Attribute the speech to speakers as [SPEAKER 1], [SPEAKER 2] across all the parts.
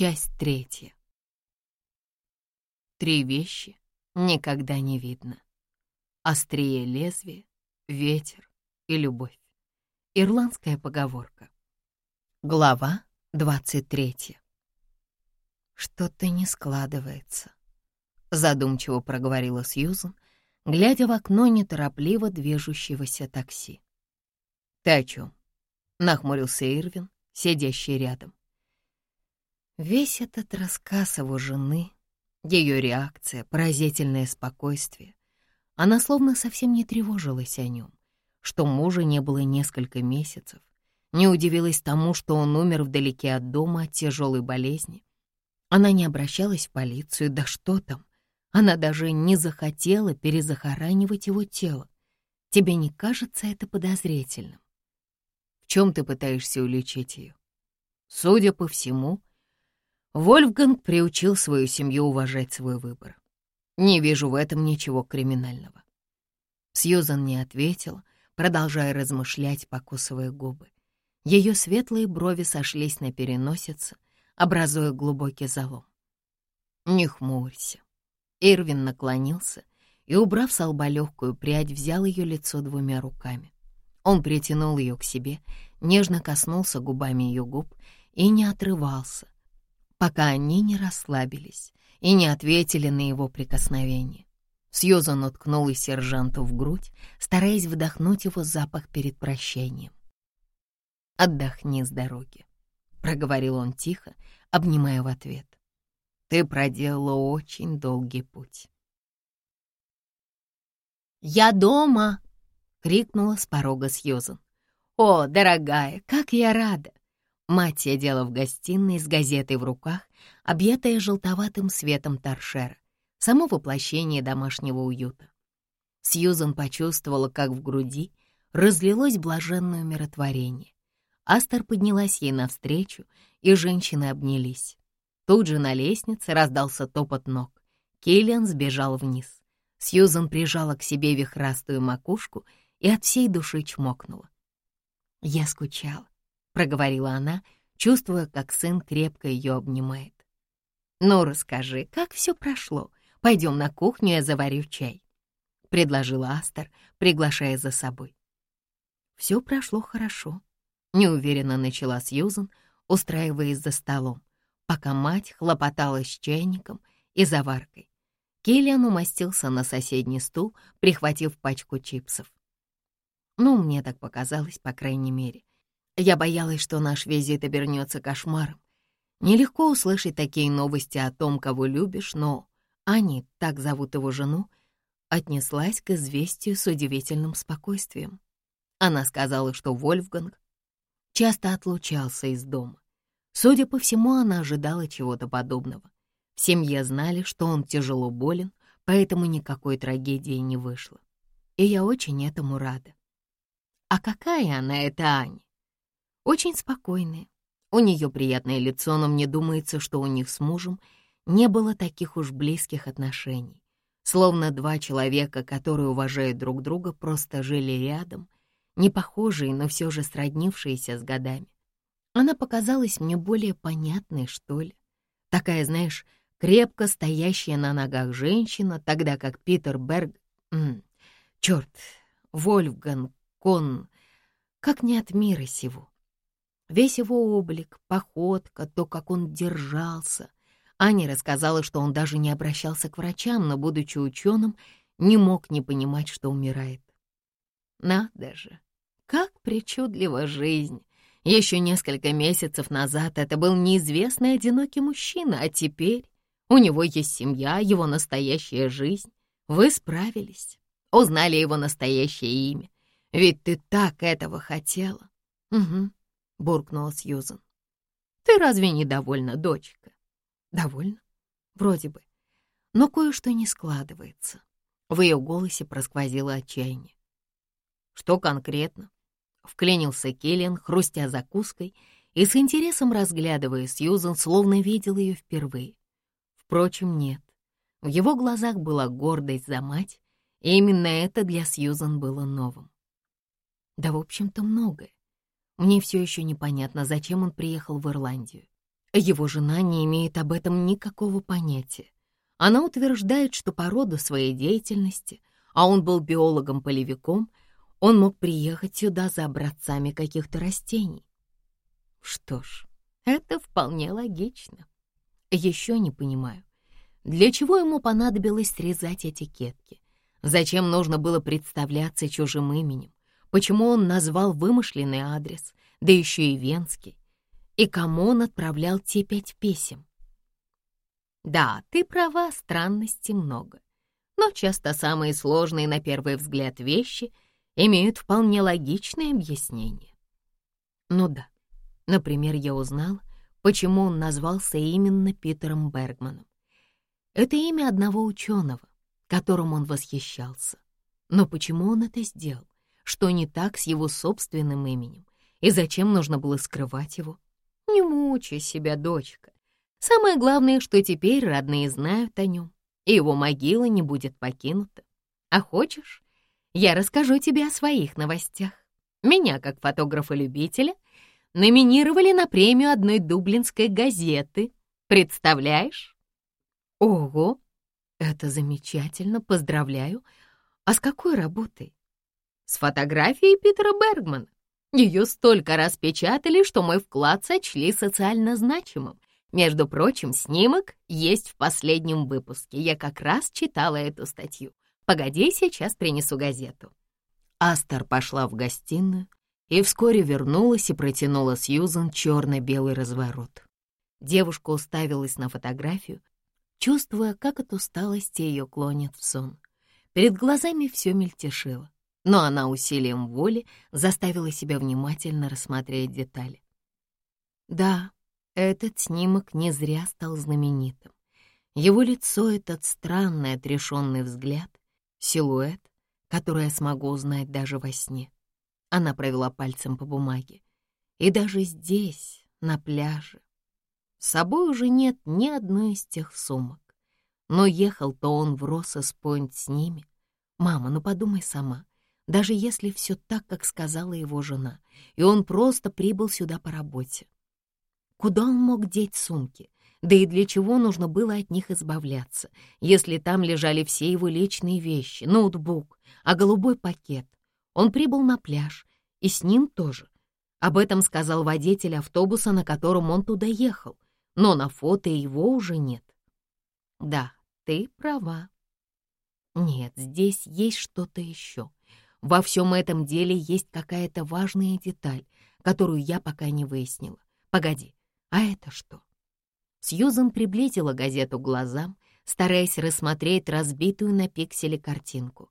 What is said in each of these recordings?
[SPEAKER 1] Часть третья. Три вещи никогда не видно. Острее лезвия, ветер и любовь. Ирландская поговорка. Глава двадцать третья. Что-то не складывается, задумчиво проговорила Сьюзан, глядя в окно неторопливо движущегося такси. «Ты о чем?» — нахмурился Ирвин, сидящий рядом. Весь этот рассказ его жены, ее реакция, поразительное спокойствие, она словно совсем не тревожилась о нем, что мужа не было несколько месяцев, не удивилась тому, что он умер вдалеке от дома от тяжелой болезни. Она не обращалась в полицию, да что там, она даже не захотела перезахоранивать его тело. Тебе не кажется это подозрительным? В чем ты пытаешься уличить ее? Судя по всему, Вольфганг приучил свою семью уважать свой выбор. Не вижу в этом ничего криминального. Сьюзан не ответила, продолжая размышлять, покусывая губы. Ее светлые брови сошлись на переносице, образуя глубокий залом. «Не хмурься», Ирвин наклонился и, убрав с лба легкую прядь, взял ее лицо двумя руками. Он притянул ее к себе, нежно коснулся губами ее губ и не отрывался, пока они не расслабились и не ответили на его прикосновение. Сьюзан уткнула сержанту в грудь, стараясь вдохнуть его запах перед прощением. «Отдохни с дороги», — проговорил он тихо, обнимая в ответ. Ты проделала очень долгий путь. «Я дома!» — крикнула с порога Сьюзан. «О, дорогая, как я рада!» Мать сидела в гостиной с газетой в руках, объятая желтоватым светом торшера, само воплощение домашнего уюта. Сьюзан почувствовала, как в груди разлилось блаженное умиротворение. Астер поднялась ей навстречу, и женщины обнялись. Тут же на лестнице раздался топот ног. Киллиан сбежал вниз. Сьюзан прижала к себе вихрастую макушку и от всей души чмокнула. «Я скучала», — проговорила она, чувствуя, как сын крепко ее обнимает. «Ну, расскажи, как все прошло? Пойдем на кухню, я заварю чай», — предложила Астер, приглашая за собой. Все прошло хорошо, — неуверенно начала Сьюзан, устраиваясь за столом пока мать хлопотала с чайником и заваркой. Киллиан умостился на соседний стул, прихватив пачку чипсов. Ну, мне так показалось, по крайней мере. Я боялась, что наш визит обернется кошмаром. Нелегко услышать такие новости о том, кого любишь, но Ани, так зовут его жену, отнеслась к известию с удивительным спокойствием. Она сказала, что Вольфганг часто отлучался из дома. Судя по всему, она ожидала чего-то подобного. В семье знали, что он тяжело болен, поэтому никакой трагедии не вышло. И я очень этому рада. А какая она, эта Аня? Очень спокойная. У нее приятное лицо, но мне думается, что у них с мужем не было таких уж близких отношений. Словно два человека, которые уважают друг друга, просто жили рядом, не похожие, но все же сроднившиеся с годами. Она показалась мне более понятной, что ли. Такая, знаешь, крепко стоящая на ногах женщина, тогда как Питер Берг... М черт, Вольфган, Кон... Как не от мира сего. Весь его облик, походка, то, как он держался. Аня рассказала, что он даже не обращался к врачам, но, будучи ученым, не мог не понимать, что умирает. Надо же, как причудлива жизнь! Еще несколько месяцев назад это был неизвестный одинокий мужчина, а теперь у него есть семья, его настоящая жизнь. Вы справились, узнали его настоящее имя. Ведь ты так этого хотела. Угу, буркнула Сьюзан. Ты разве не довольна, дочка? Довольна? Вроде бы. Но кое-что не складывается. В ее голосе просквозило отчаяние. Что конкретно? Вклинился Келлен, хрустя закуской, и с интересом разглядывая Сьюзан, словно видел ее впервые. Впрочем, нет. В его глазах была гордость за мать, и именно это для Сьюзан было новым. Да, в общем-то, многое. Мне все еще непонятно, зачем он приехал в Ирландию. Его жена не имеет об этом никакого понятия. Она утверждает, что по роду своей деятельности, а он был биологом-полевиком, он мог приехать сюда за образцами каких-то растений. Что ж, это вполне логично. Еще не понимаю, для чего ему понадобилось срезать этикетки? Зачем нужно было представляться чужим именем? Почему он назвал вымышленный адрес, да еще и венский? и кому он отправлял те пять писем. Да, ты права, странностей много. Но часто самые сложные на первый взгляд вещи имеют вполне логичное объяснение. Ну да, например, я узнал, почему он назвался именно Питером Бергманом. Это имя одного ученого, которым он восхищался. Но почему он это сделал? Что не так с его собственным именем? И зачем нужно было скрывать его? Не мучай себя, дочка. Самое главное, что теперь родные знают о нем, и его могила не будет покинута. А хочешь, я расскажу тебе о своих новостях. Меня, как фотографа-любителя, номинировали на премию одной дублинской газеты. Представляешь? Ого, это замечательно, поздравляю. А с какой работой? С фотографией Питера Бергмана. Ее столько раз печатали, что мой вклад сочли социально значимым. Между прочим, снимок есть в последнем выпуске. Я как раз читала эту статью. Погоди, сейчас принесу газету. Астер пошла в гостиную и вскоре вернулась и протянула Сьюзан черно-белый разворот. Девушка уставилась на фотографию, чувствуя, как от усталости ее клонит в сон. Перед глазами все мельтешило но она усилием воли заставила себя внимательно рассмотреть детали. Да, этот снимок не зря стал знаменитым. Его лицо — этот странный отрешенный взгляд, силуэт, который я смогу узнать даже во сне. Она провела пальцем по бумаге. И даже здесь, на пляже, с собой уже нет ни одной из тех сумок. Но ехал-то он в Россос-Пойнт с ними. Мама, ну подумай сама даже если все так, как сказала его жена, и он просто прибыл сюда по работе. Куда он мог деть сумки? Да и для чего нужно было от них избавляться, если там лежали все его личные вещи, ноутбук, а голубой пакет? Он прибыл на пляж, и с ним тоже. Об этом сказал водитель автобуса, на котором он туда ехал, но на фото его уже нет. Да, ты права. Нет, здесь есть что-то еще. Во всем этом деле есть какая-то важная деталь, которую я пока не выяснила. Погоди, а это что? Сьюзан приблизила газету к глазам, стараясь рассмотреть разбитую на пикселе картинку.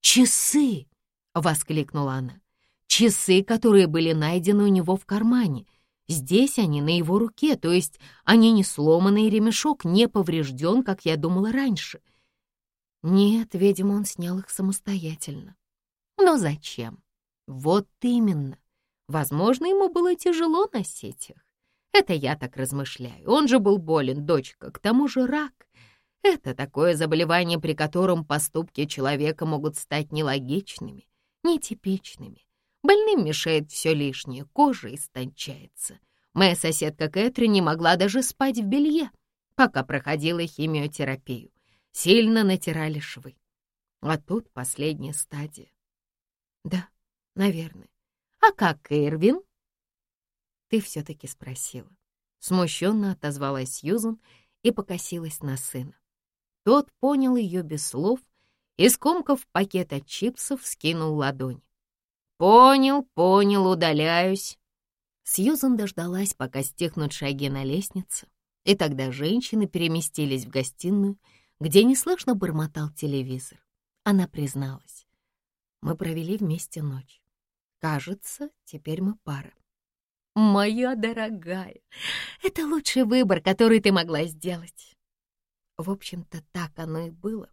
[SPEAKER 1] «Часы!» — воскликнула она. «Часы, которые были найдены у него в кармане. Здесь они на его руке, то есть они не сломаны, и ремешок не поврежден, как я думала раньше. Нет, видимо, он снял их самостоятельно. Но зачем? Вот именно. Возможно, ему было тяжело носить их. Это я так размышляю. Он же был болен, дочка, к тому же рак. Это такое заболевание, при котором поступки человека могут стать нелогичными, нетипичными. Больным мешает все лишнее, кожа истончается. Моя соседка Кэтрин не могла даже спать в белье, пока проходила химиотерапию сильно натирали швы. А тут последняя стадия. Да, наверное. А как Ирвин? Ты все-таки спросила. Смущенно отозвалась Сьюзан и покосилась на сына. Тот понял ее без слов и, скомкав пакет от чипсов, скинул ладонь. «Понял, понял, удаляюсь». Сьюзан дождалась, пока стихнут шаги на лестнице, и тогда женщины переместились в гостиную, где неслышно бормотал телевизор. Она призналась. Мы провели вместе ночь. Кажется, теперь мы пара. Моя дорогая, это лучший выбор, который ты могла сделать. В общем-то, так оно и было.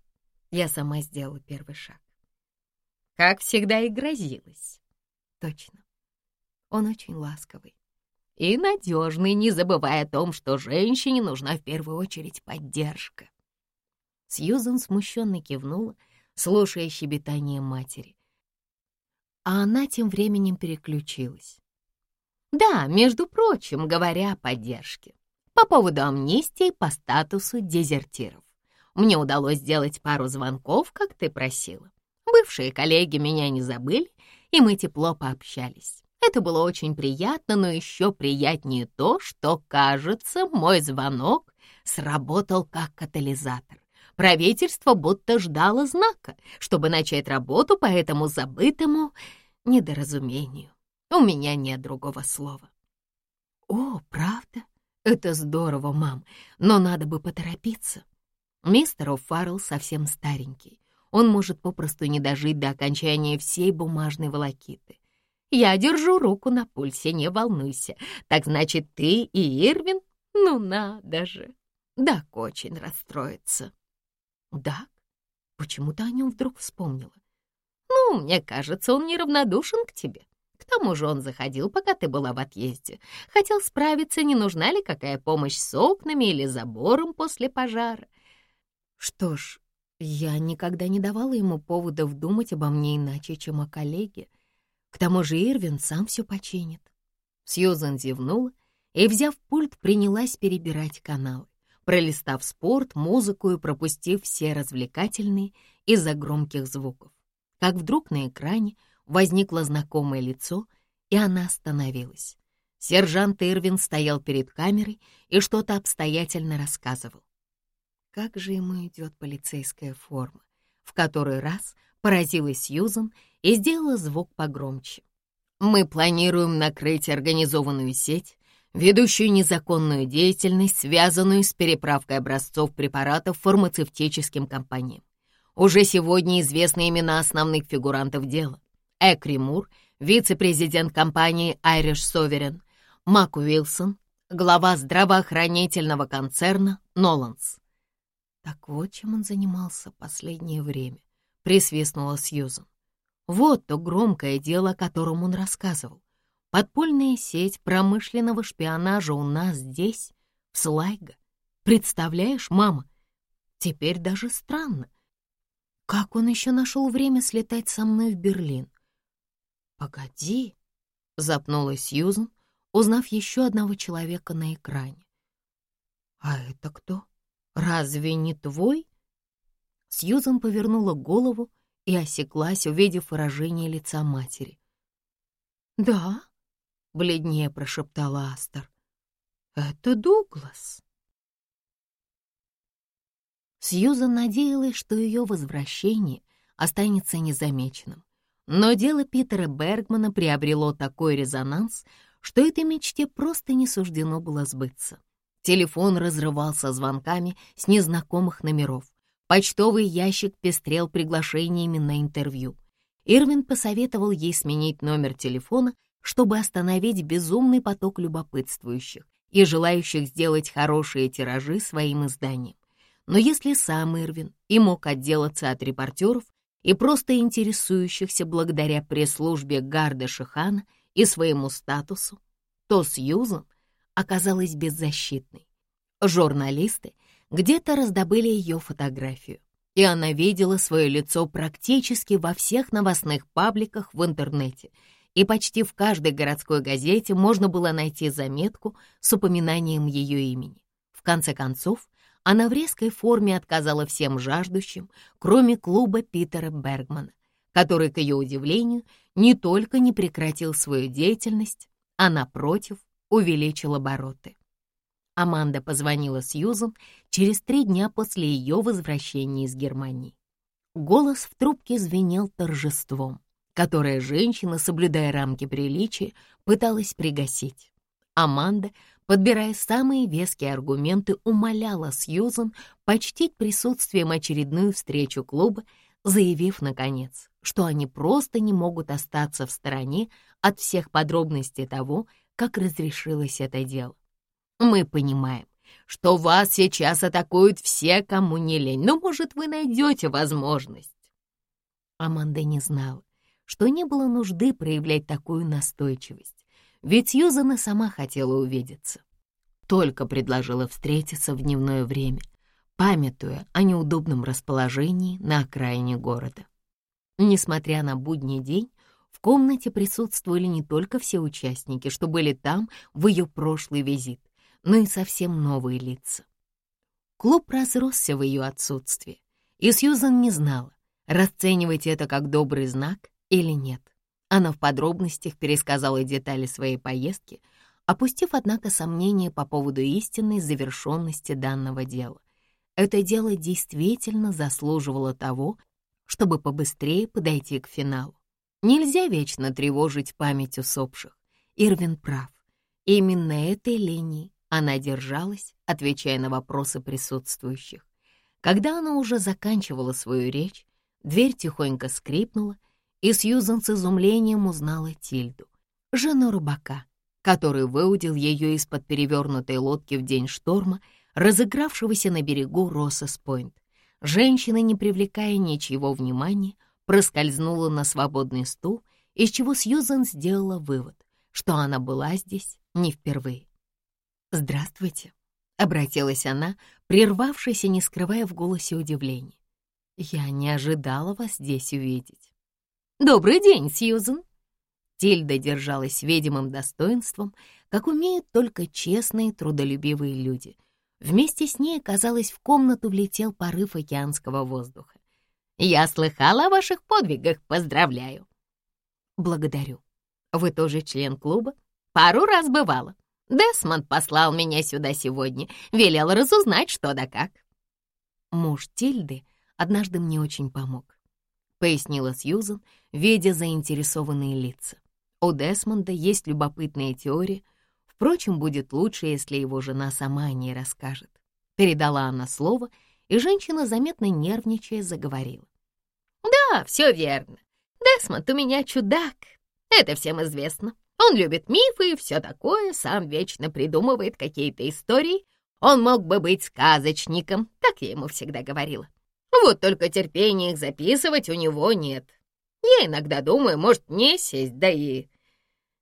[SPEAKER 1] Я сама сделала первый шаг. Как всегда и грозилась. Точно. Он очень ласковый и надежный, не забывая о том, что женщине нужна в первую очередь поддержка. Сьюзан смущенно кивнула, слушая щебетание матери. А она тем временем переключилась. Да, между прочим, говоря о поддержке. По поводу амнистии по статусу дезертиров. Мне удалось сделать пару звонков, как ты просила. Бывшие коллеги меня не забыли, и мы тепло пообщались. Это было очень приятно, но еще приятнее то, что, кажется, мой звонок сработал как катализатор. Правительство будто ждало знака, чтобы начать работу по этому забытому недоразумению. У меня нет другого слова. О, правда? Это здорово, мам, но надо бы поторопиться. Мистер О'Фаррелл совсем старенький. Он может попросту не дожить до окончания всей бумажной волокиты. Я держу руку на пульсе, не волнуйся. Так значит, ты и Ирвин? Ну надо же. Дак очень расстроится. Дак? Почему ты о нем вдруг вспомнила? Ну, мне кажется, он неравнодушен к тебе. К тому же он заходил, пока ты была в отъезде. Хотел справиться, не нужна ли какая помощь с окнами или забором после пожара. Что ж, я никогда не давала ему поводов думать обо мне иначе, чем о коллеге. К тому же Ирвин сам все починит. Сьюзан зевнула и, взяв пульт, принялась перебирать каналы, пролистав спорт, музыку и пропустив все развлекательные из-за громких звуков. Как вдруг на экране возникло знакомое лицо, и она остановилась. Сержант Ирвин стоял перед камерой и что-то обстоятельно рассказывал. Как же ему идет полицейская форма? В который раз поразилась Сьюзан и сделала звук погромче. Мы планируем накрыть организованную сеть, ведущую незаконную деятельность, связанную с переправкой образцов препаратов фармацевтическим компаниям. Уже сегодня известны имена основных фигурантов дела. Экри Мур, вице-президент компании Irish Sovereign, Мак Уилсон, глава здравоохранительного концерна Ноланс. Так вот чем он занимался последнее время, присвистнула Сьюзан. Вот то громкое дело, о котором он рассказывал. Подпольная сеть промышленного шпионажа у нас здесь, в Слайго. Представляешь, мама? Теперь даже странно. Как он еще нашел время слетать со мной в Берлин? Погоди, запнулась Сьюзан, узнав еще одного человека на экране. А это кто? «Разве не твой?» Сьюзан повернула голову и осеклась, увидев выражение лица матери. «Да», — бледнее прошептала Астер, — «это Дуглас». Сьюзан надеялась, что ее возвращение останется незамеченным. Но дело Питера Бергмана приобрело такой резонанс, что этой мечте просто не суждено было сбыться. Телефон разрывался звонками с незнакомых номеров. Почтовый ящик пестрел приглашениями на интервью. Ирвин посоветовал ей сменить номер телефона, чтобы остановить безумный поток любопытствующих и желающих сделать хорошие тиражи своим изданиям. Но если сам Ирвин и мог отделаться от репортеров и просто интересующихся благодаря пресс-службе Гарда Шихана и своему статусу, то Сьюзан оказалась беззащитной. Журналисты где-то раздобыли ее фотографию, и она видела свое лицо практически во всех новостных пабликах в интернете, и почти в каждой городской газете можно было найти заметку с упоминанием ее имени. В конце концов, она в резкой форме отказала всем жаждущим, кроме клуба Питера Бергмана, который, к ее удивлению, не только не прекратил свою деятельность, а, напротив, увеличил обороты. Аманда позвонила Сьюзан через три дня после ее возвращения из Германии. Голос в трубке звенел торжеством, которое женщина, соблюдая рамки приличия, пыталась пригасить. Аманда, подбирая самые веские аргументы, умоляла Сьюзан почтить присутствием очередную встречу клуба, заявив, наконец, что они просто не могут остаться в стороне от всех подробностей того, как разрешилось это дело. Мы понимаем, что вас сейчас атакуют все, кому не лень, но, может, вы найдете возможность. Аманда не знала, что не было нужды проявлять такую настойчивость, ведь Юзана сама хотела увидеться. Только предложила встретиться в дневное время, памятуя о неудобном расположении на окраине города. Несмотря на будний день, комнате присутствовали не только все участники, что были там в ее прошлый визит, но и совсем новые лица. Клуб разросся в ее отсутствие, и Сьюзан не знала, расценивать это как добрый знак или нет. Она в подробностях пересказала детали своей поездки, опустив, однако, сомнения по поводу истинной завершенности данного дела. Это дело действительно заслуживало того, чтобы побыстрее подойти к финалу. Нельзя вечно тревожить память усопших. Ирвин прав. Именно этой линии она держалась, отвечая на вопросы присутствующих. Когда она уже заканчивала свою речь, дверь тихонько скрипнула, и Сьюзан с изумлением узнала Тильду, жену рыбака, который выудил ее из-под перевернутой лодки в день шторма, разыгравшегося на берегу Россес-Пойнт. Женщина, не привлекая ничего внимания, проскользнула на свободный стул, из чего Сьюзан сделала вывод, что она была здесь не впервые. «Здравствуйте», — обратилась она, прервавшись и не скрывая в голосе удивления. «Я не ожидала вас здесь увидеть». «Добрый день, Сьюзан!» Тильда держалась видимым достоинством, как умеют только честные, трудолюбивые люди. Вместе с ней, казалось, в комнату влетел порыв океанского воздуха. «Я слыхала о ваших подвигах, поздравляю!» «Благодарю. Вы тоже член клуба?» «Пару раз бывало. Десмонд послал меня сюда сегодня, велел разузнать, что да как. Муж Тильды однажды мне очень помог, пояснила Сьюзан, видя заинтересованные лица. У Десмонда есть любопытная теория, впрочем, будет лучше, если его жена сама о ней расскажет. Передала она слово, и женщина, заметно нервничая, заговорила. «Да, все верно. Десмонд у меня чудак. Это всем известно. Он любит мифы и все такое, сам вечно придумывает какие-то истории. Он мог бы быть сказочником, так я ему всегда говорила. Вот только терпения их записывать у него нет. Я иногда думаю, может, не сесть, да и...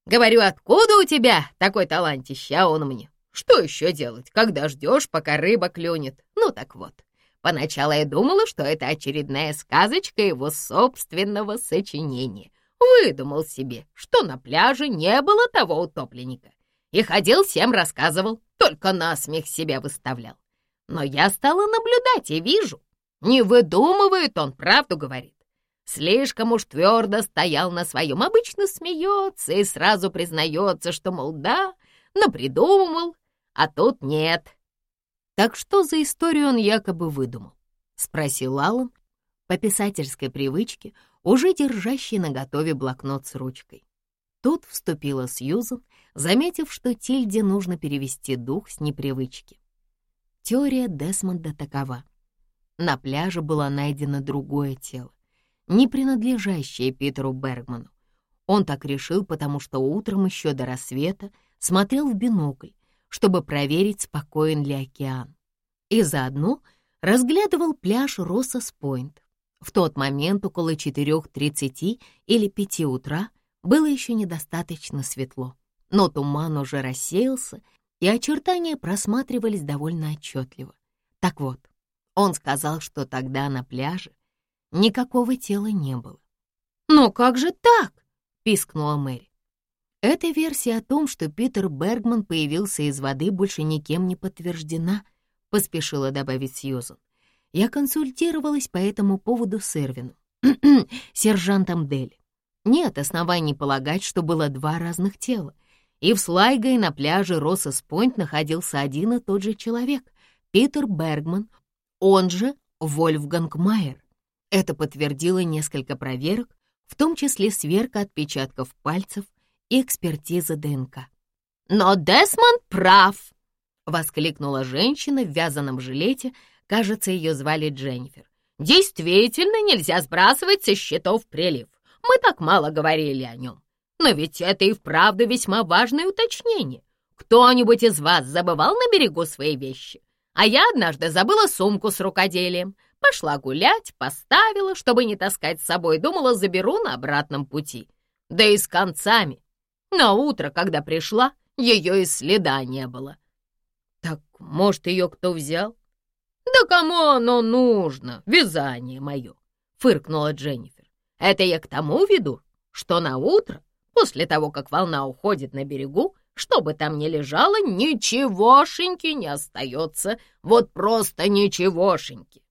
[SPEAKER 1] Говорю, откуда у тебя такой талантище, а он мне. Что еще делать, когда ждешь, пока рыба клюнет? Ну так вот, поначалу я думала, что это очередная сказочка его собственного сочинения — Выдумал себе, что на пляже не было того утопленника. И ходил всем рассказывал, только насмех себя выставлял. Но я стала наблюдать и вижу, не выдумывает он, правду говорит. Слишком уж твердо стоял на своем, обычно смеется и сразу признается, что, мол, да, напридумывал, а тут нет. Так что за историю он якобы выдумал? Спросил Аллан. По писательской привычке уже держащий наготове блокнот с ручкой. Тут вступила Сьюзан, заметив, что Тильде нужно перевести дух с непривычки. Теория Десмонда такова. На пляже было найдено другое тело, не принадлежащее Питеру Бергману. Он так решил, потому что утром еще до рассвета смотрел в бинокль, чтобы проверить, спокоен ли океан. И заодно разглядывал пляж Россос-Пойнт, в тот момент около 4.30 или 5 утра было еще недостаточно светло, но туман уже рассеялся, и очертания просматривались довольно отчетливо. Так вот, он сказал, что тогда на пляже никакого тела не было. «Но как же так?» — пискнула Мэри. Эта версия о том, что Питер Бергман появился из воды, больше никем не подтверждена, поспешила добавить Сьюзан. Я консультировалась по этому поводу с Эрвином, сержантом Дели. Нет оснований полагать, что было два разных тела. И в Слайго, и на пляже Россос-Пойнт находился один и тот же человек — Питер Бергман, он же Вольфганг Майер. Это подтвердило несколько проверок, в том числе сверка отпечатков пальцев и экспертиза ДНК. «Но Десмонд прав!» — воскликнула женщина в вязаном жилете Кажется, ее звали Дженнифер. Действительно нельзя сбрасывать со счетов прилив. Мы так мало говорили о нем. Но ведь это и вправду весьма важное уточнение. Кто-нибудь из вас забывал на берегу свои вещи? А я однажды забыла сумку с рукоделием. Пошла гулять, поставила, чтобы не таскать с собой, думала, заберу на обратном пути. Да и с концами. На утро, когда пришла, ее и следа не было. Так, может, ее кто взял? «Да кому оно нужно, вязание мое?» — фыркнула Дженнифер. «Это я к тому веду, что на утро, после того, как волна уходит на берегу, что бы там ни лежало, ничегошеньки не остается. Вот просто ничегошеньки.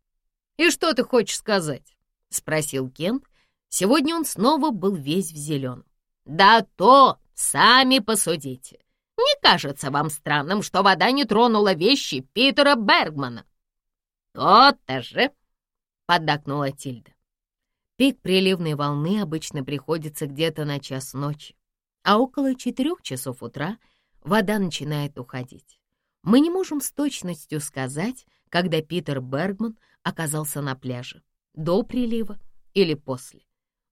[SPEAKER 1] «И что ты хочешь сказать?» — спросил Кент. Сегодня он снова был весь в зеленом. «Да то, сами посудите. Не кажется вам странным, что вода не тронула вещи Питера Бергмана?» «То-то же!» — поддакнула Тильда. Пик приливной волны обычно приходится где-то на час ночи, а около четырех часов утра вода начинает уходить. Мы не можем с точностью сказать, когда Питер Бергман оказался на пляже, до прилива или после.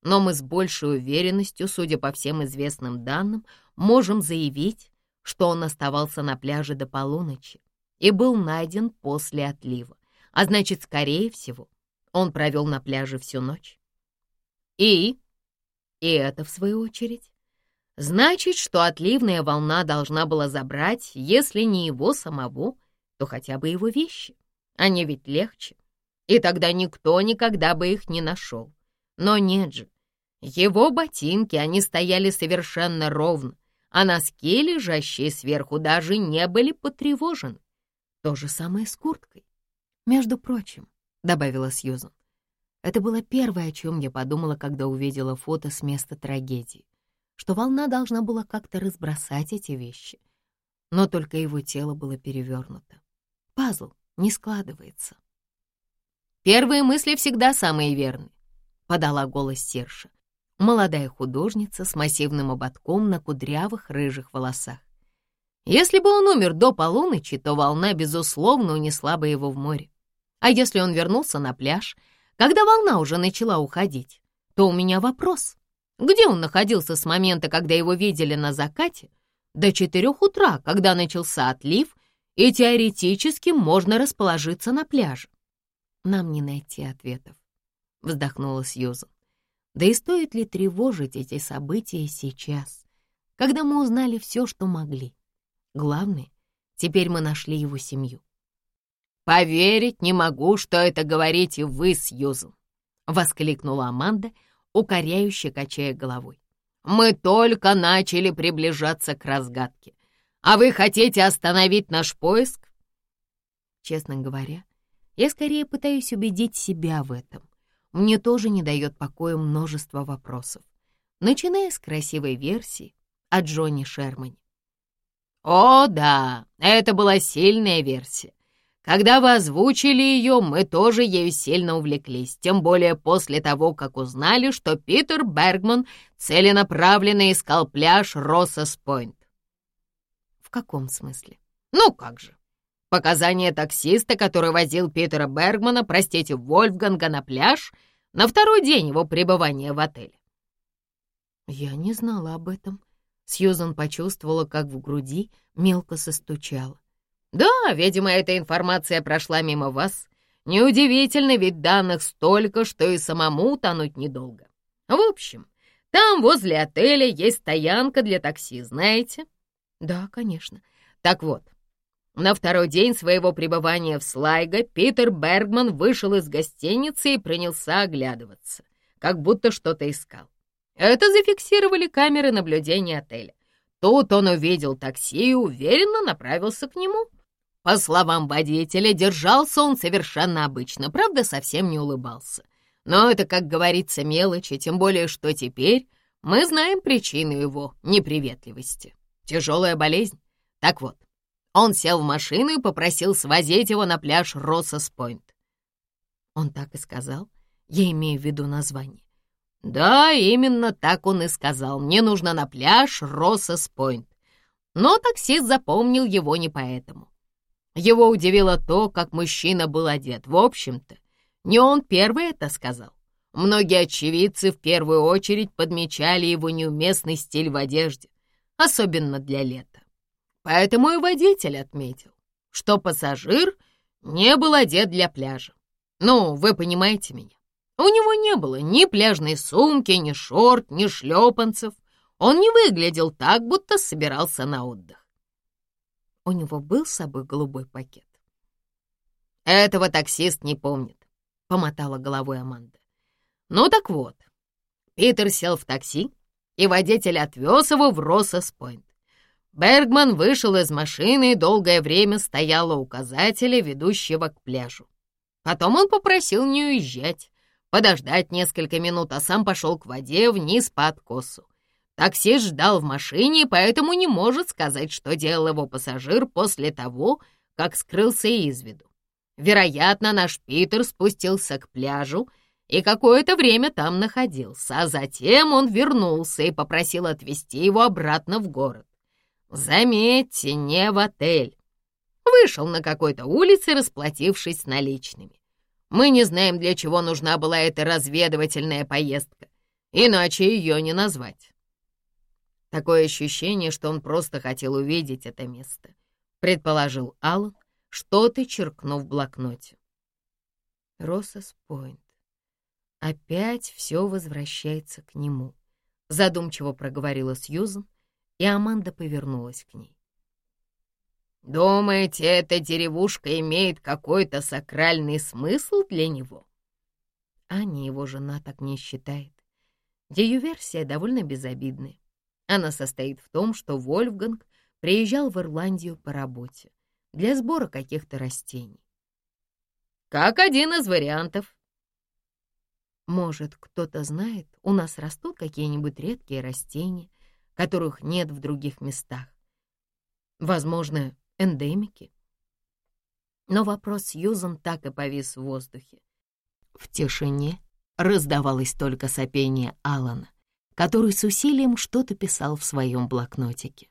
[SPEAKER 1] Но мы с большей уверенностью, судя по всем известным данным, можем заявить, что он оставался на пляже до полуночи и был найден после отлива, а значит, скорее всего, он провел на пляже всю ночь. И? И это, в свою очередь, значит, что отливная волна должна была забрать, если не его самого, то хотя бы его вещи. Они ведь легче. И тогда никто никогда бы их не нашел. Но нет же. Его ботинки, они стояли совершенно ровно, а носки, лежащие сверху, даже не были потревожены. То же самое с курткой. Между прочим, — добавила Сьюзан, это было первое, о чем я подумала, когда увидела фото с места трагедии, что волна должна была как-то разбросать эти вещи. Но только его тело было перевернуто. Пазл не складывается. «Первые мысли всегда самые верные», — подала голос Серша, молодая художница с массивным ободком на кудрявых рыжих волосах. Если бы он умер до полуночи, то волна, безусловно, унесла бы его в море. А если он вернулся на пляж — когда волна уже начала уходить, то у меня вопрос. Где он находился с момента, когда его видели на закате, до четырех утра, когда начался отлив, и теоретически можно расположиться на пляже? Нам не найти ответов, вздохнула Сьюзан. Да и стоит ли тревожить эти события сейчас, когда мы узнали все, что могли? Главное, теперь мы нашли его семью. «Поверить не могу, что это говорите вы, Сьюзен!» — воскликнула Аманда, укоряюще качая головой. «Мы только начали приближаться к разгадке. А вы хотите остановить наш поиск?» Честно говоря, я скорее пытаюсь убедить себя в этом. Мне тоже не дает покоя множество вопросов, начиная с красивой версии о Джонни Шермане. «О, да, это была сильная версия. Когда вы озвучили ее, мы тоже ею сильно увлеклись, тем более после того, как узнали, что Питер Бергман целенаправленно искал пляж Россос-Пойнт. В каком смысле? Ну как же. Показания таксиста, который возил Питера Бергмана, простите, Вольфганга на пляж, на второй день его пребывания в отеле. Я не знала об этом. Сьюзан почувствовала, как в груди мелко состучало. «Да, видимо, эта информация прошла мимо вас. Неудивительно, ведь данных столько, что и самому утонуть недолго. В общем, там возле отеля есть стоянка для такси, знаете?» «Да, конечно. Так вот, на второй день своего пребывания в Слайго Питер Бергман вышел из гостиницы и принялся оглядываться, как будто что-то искал. Это зафиксировали камеры наблюдения отеля. Тут он увидел такси и уверенно направился к нему. По словам водителя, держался он совершенно обычно, правда, совсем не улыбался. Но это, как говорится, мелочи, тем более, что теперь мы знаем причину его неприветливости. Тяжелая болезнь. Так вот, он сел в машину и попросил свозить его на пляж Россос-Пойнт. Он так и сказал? Я имею в виду название. Да, именно так он и сказал. Мне нужно на пляж Россос-Пойнт. Но таксист запомнил его не поэтому. Его удивило то, как мужчина был одет. В общем-то, не он первый это сказал. Многие очевидцы в первую очередь подмечали его неуместный стиль в одежде, особенно для лета. Поэтому и водитель отметил, что пассажир не был одет для пляжа. Ну, вы понимаете меня. У него не было ни пляжной сумки, ни шорт, ни шлепанцев. Он не выглядел так, будто собирался на отдых. У него был с собой голубой пакет. «Этого таксист не помнит», — помотала головой Аманда. «Ну так вот, Питер сел в такси и водитель отвез его в Россос-Пойнт. Бергман вышел из машины и долгое время стоял у указателя, ведущего к пляжу. Потом он попросил не уезжать, подождать несколько минут, а сам пошел к воде вниз по откосу. Таксист ждал в машине, поэтому не может сказать, что делал его пассажир после того, как скрылся из виду. Вероятно, наш Питер спустился к пляжу и какое-то время там находился, а затем он вернулся и попросил отвезти его обратно в город. Заметьте, не в отель. Вышел на какой-то улице, расплатившись наличными. Мы не знаем, для чего нужна была эта разведывательная поездка, иначе ее не назвать. Такое ощущение, что он просто хотел увидеть это место, предположил Аллан, что-то черкнув в блокноте. Россос Пойнт. Опять все возвращается к нему, задумчиво проговорила Сьюзан, и Аманда повернулась к ней. «Думаете, эта деревушка имеет какой-то сакральный смысл для него?» Аня, его жена, так не считает. Ее версия довольно безобидная. Она состоит в том, что Вольфганг приезжал в Ирландию по работе для сбора каких-то растений. Как один из вариантов. Может, кто-то знает, у нас растут какие-нибудь редкие растения, которых нет в других местах. Возможно, эндемики. Но вопрос Сьюзан так и повис в воздухе. В тишине раздавалось только сопение Алана, который с усилием что-то писал в своем блокнотике.